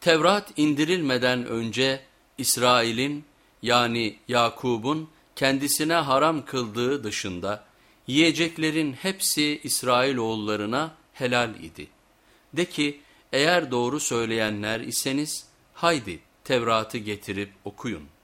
Tevrat indirilmeden önce İsrail'in yani Yakub'un kendisine haram kıldığı dışında yiyeceklerin hepsi İsrail oğullarına helal idi. De ki eğer doğru söyleyenler iseniz haydi Tevrat'ı getirip okuyun.''